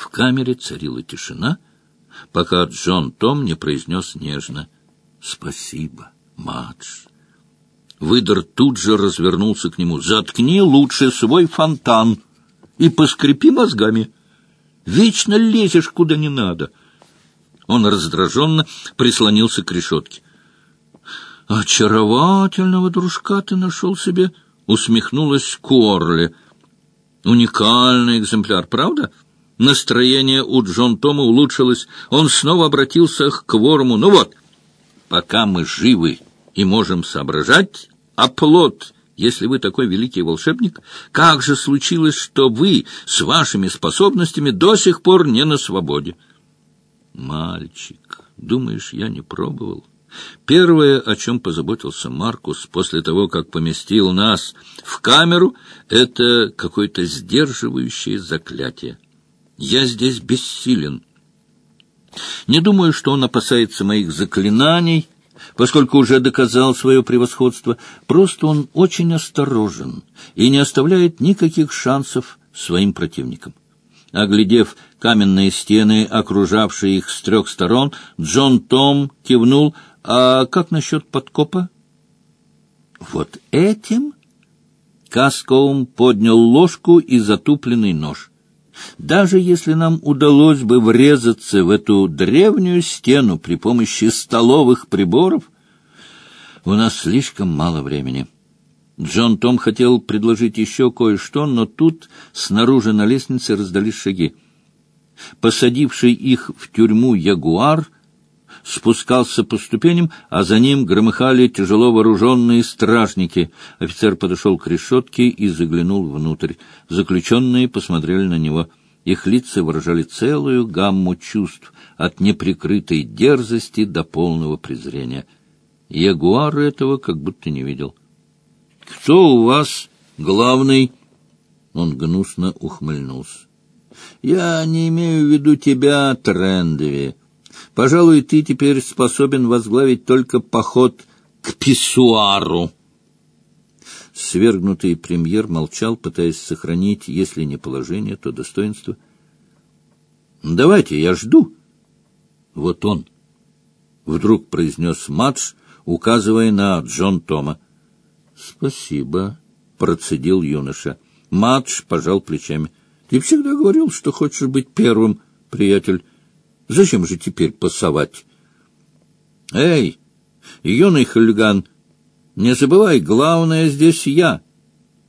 В камере царила тишина, пока Джон Том не произнес нежно «Спасибо, Мадж». Выдор тут же развернулся к нему. «Заткни лучше свой фонтан и поскрипи мозгами. Вечно лезешь куда не надо». Он раздраженно прислонился к решетке. «Очаровательного дружка ты нашел себе!» — усмехнулась Корли. «Уникальный экземпляр, правда?» Настроение у Джон Тома улучшилось. Он снова обратился к Кворму. «Ну вот, пока мы живы и можем соображать, оплот, если вы такой великий волшебник, как же случилось, что вы с вашими способностями до сих пор не на свободе?» «Мальчик, думаешь, я не пробовал?» Первое, о чем позаботился Маркус после того, как поместил нас в камеру, это какое-то сдерживающее заклятие. Я здесь бессилен. Не думаю, что он опасается моих заклинаний, поскольку уже доказал свое превосходство. Просто он очень осторожен и не оставляет никаких шансов своим противникам. Оглядев каменные стены, окружавшие их с трех сторон, Джон Том кивнул — а как насчет подкопа? Вот этим Каскоум поднял ложку и затупленный нож. Даже если нам удалось бы врезаться в эту древнюю стену при помощи столовых приборов, у нас слишком мало времени. Джон Том хотел предложить еще кое-что, но тут снаружи на лестнице раздались шаги. Посадивший их в тюрьму ягуар — спускался по ступеням, а за ним громыхали тяжело вооруженные стражники. Офицер подошел к решетке и заглянул внутрь. Заключенные посмотрели на него. Их лица выражали целую гамму чувств, от неприкрытой дерзости до полного презрения. Ягуар этого как будто не видел. — Кто у вас главный? Он гнусно ухмыльнулся. — Я не имею в виду тебя, Трендови. Пожалуй, ты теперь способен возглавить только поход к писсуару. Свергнутый премьер молчал, пытаясь сохранить, если не положение, то достоинство. — Давайте, я жду. — Вот он, — вдруг произнес Мадж, указывая на Джон Тома. — Спасибо, — процедил юноша. Мадж пожал плечами. — Ты всегда говорил, что хочешь быть первым, приятель. Зачем же теперь пасовать? Эй, юный хулиган, не забывай, главное здесь я.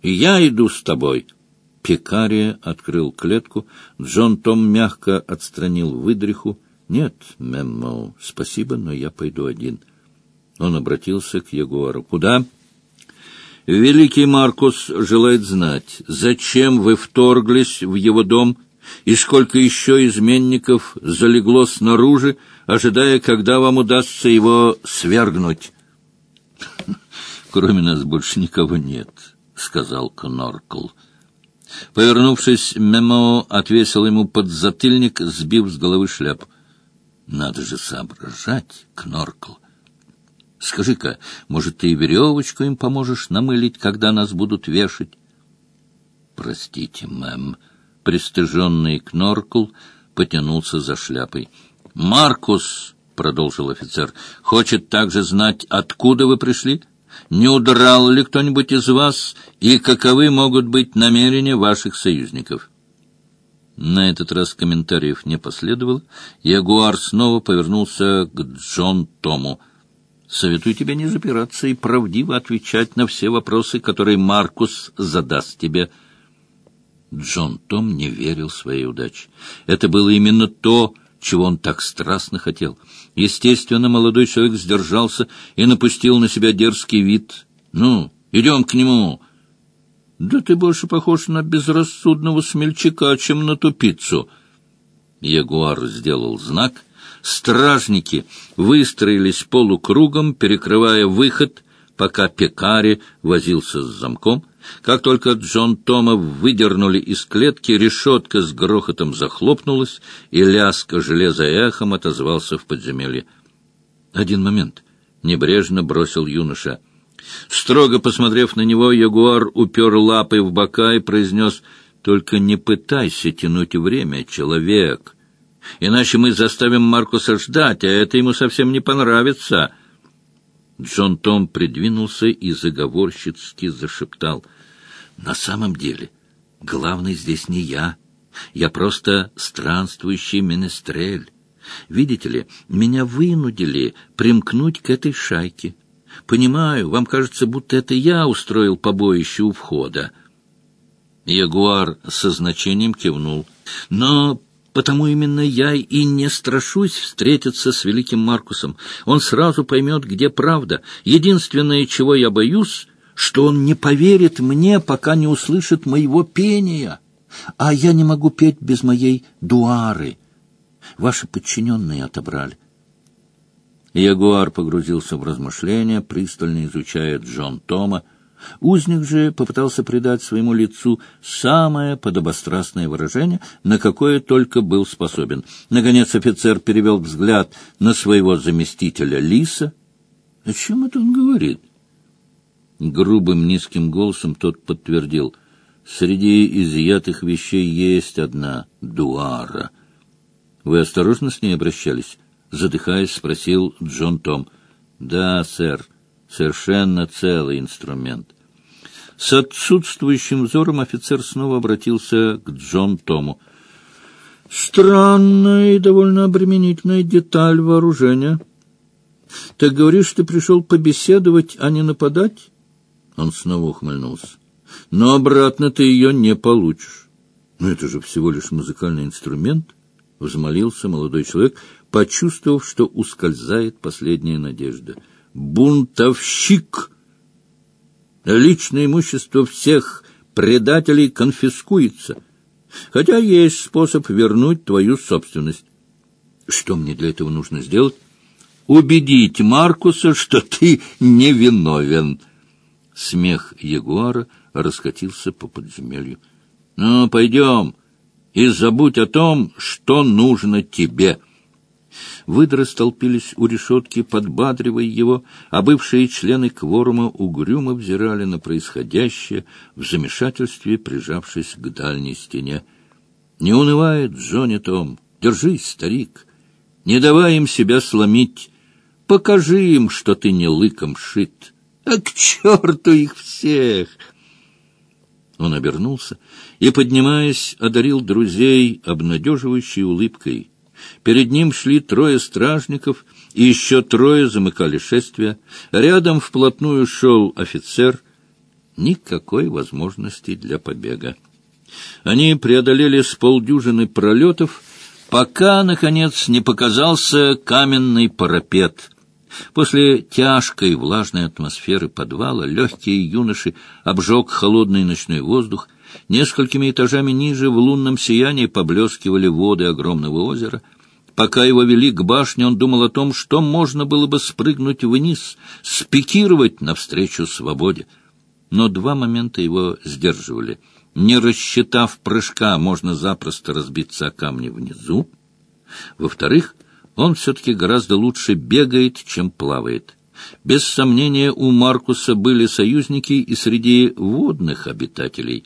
Я иду с тобой. Пекария открыл клетку. Джон Том мягко отстранил выдриху. Нет, Мэммо, спасибо, но я пойду один. Он обратился к Ягуару. Куда? Великий Маркус желает знать, зачем вы вторглись в его дом и сколько еще изменников залегло снаружи, ожидая, когда вам удастся его свергнуть. — Кроме нас больше никого нет, — сказал Кноркл. Повернувшись, Мемо отвесил ему подзатыльник, сбив с головы шляпу. — Надо же соображать, Кноркл. Скажи-ка, может, ты и веревочку им поможешь намылить, когда нас будут вешать? — Простите, мэм, — Пристыженный Кноркл потянулся за шляпой. «Маркус!» — продолжил офицер. «Хочет также знать, откуда вы пришли? Не удрал ли кто-нибудь из вас, и каковы могут быть намерения ваших союзников?» На этот раз комментариев не последовало. Ягуар снова повернулся к Джон Тому. «Советую тебе не запираться и правдиво отвечать на все вопросы, которые Маркус задаст тебе». Джон Том не верил своей удаче. Это было именно то, чего он так страстно хотел. Естественно, молодой человек сдержался и напустил на себя дерзкий вид. «Ну, идем к нему!» «Да ты больше похож на безрассудного смельчака, чем на тупицу!» Ягуар сделал знак. Стражники выстроились полукругом, перекрывая выход, пока пекари возился с замком. Как только Джон Тома выдернули из клетки, решетка с грохотом захлопнулась, и лязг железа эхом отозвался в подземелье. «Один момент», — небрежно бросил юноша. Строго посмотрев на него, ягуар упер лапы в бока и произнес, Только не пытайся тянуть время, человек. Иначе мы заставим Маркуса ждать, а это ему совсем не понравится. Джон Том придвинулся и заговорщицки зашептал. На самом деле, главный здесь не я. Я просто странствующий менестрель. Видите ли, меня вынудили примкнуть к этой шайке. Понимаю, вам кажется, будто это я устроил побоище у входа. Ягуар со значением кивнул. Но потому именно я и не страшусь встретиться с великим Маркусом. Он сразу поймет, где правда. Единственное, чего я боюсь, что он не поверит мне, пока не услышит моего пения. А я не могу петь без моей дуары. Ваши подчиненные отобрали. Ягуар погрузился в размышления, пристально изучая Джон Тома. Узник же попытался придать своему лицу самое подобострастное выражение, на какое только был способен. Наконец офицер перевел взгляд на своего заместителя Лиса. — О чем это он говорит? Грубым низким голосом тот подтвердил. — Среди изъятых вещей есть одна — дуара. Вы осторожно с ней обращались? Задыхаясь, спросил Джон Том. Да, сэр, совершенно целый инструмент. С отсутствующим взором офицер снова обратился к Джон Тому. Странная и довольно обременительная деталь вооружения. Так говоришь, ты пришел побеседовать, а не нападать? Он снова ухмыльнулся. Но обратно ты ее не получишь. Но это же всего лишь музыкальный инструмент. — взмолился молодой человек, почувствовав, что ускользает последняя надежда. «Бунтовщик! Личное имущество всех предателей конфискуется, хотя есть способ вернуть твою собственность. Что мне для этого нужно сделать? Убедить Маркуса, что ты невиновен». Смех Ягуара раскатился по подземелью. «Ну, пойдем!» и забудь о том, что нужно тебе». Выдры столпились у решетки, подбадривая его, а бывшие члены кворума угрюмо взирали на происходящее, в замешательстве прижавшись к дальней стене. «Не унывает Джонни Том! Держись, старик! Не давай им себя сломить! Покажи им, что ты не лыком шит! А к черту их всех!» Он обернулся и, поднимаясь, одарил друзей обнадеживающей улыбкой. Перед ним шли трое стражников, и еще трое замыкали шествие. Рядом вплотную шел офицер. Никакой возможности для побега. Они преодолели с полдюжины пролетов, пока, наконец, не показался каменный парапет — После тяжкой влажной атмосферы подвала легкие юноши обжег холодный ночной воздух. Несколькими этажами ниже в лунном сиянии поблескивали воды огромного озера. Пока его вели к башне, он думал о том, что можно было бы спрыгнуть вниз, спикировать навстречу свободе. Но два момента его сдерживали. Не рассчитав прыжка, можно запросто разбиться о камни внизу. Во-вторых, он все-таки гораздо лучше бегает, чем плавает. Без сомнения, у Маркуса были союзники и среди водных обитателей.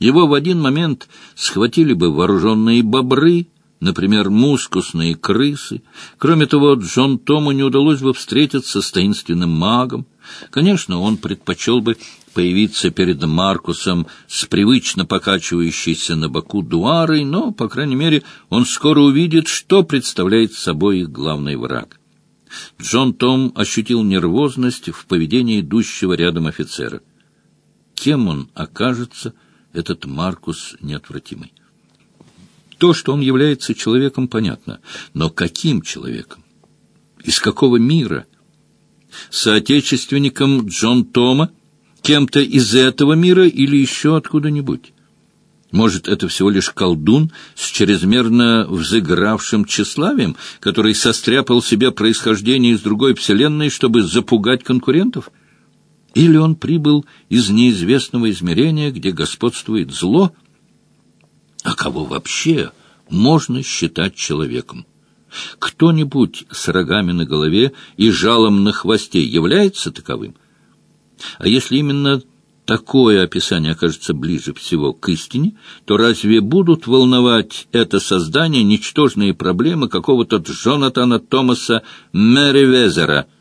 Его в один момент схватили бы вооруженные бобры, например, мускусные крысы. Кроме того, Джон Тому не удалось бы встретиться с таинственным магом. Конечно, он предпочел бы появиться перед Маркусом с привычно покачивающейся на боку дуарой, но, по крайней мере, он скоро увидит, что представляет собой их главный враг. Джон Том ощутил нервозность в поведении идущего рядом офицера. Кем он окажется, этот Маркус неотвратимый? То, что он является человеком, понятно. Но каким человеком? Из какого мира? Соотечественником Джон Тома? Кем-то из этого мира или еще откуда-нибудь? Может, это всего лишь колдун с чрезмерно взыгравшим тщеславием, который состряпал себе происхождение из другой вселенной, чтобы запугать конкурентов? Или он прибыл из неизвестного измерения, где господствует зло — а кого вообще можно считать человеком? Кто-нибудь с рогами на голове и жалом на хвосте является таковым? А если именно такое описание окажется ближе всего к истине, то разве будут волновать это создание ничтожные проблемы какого-то Джонатана Томаса Мэривезера —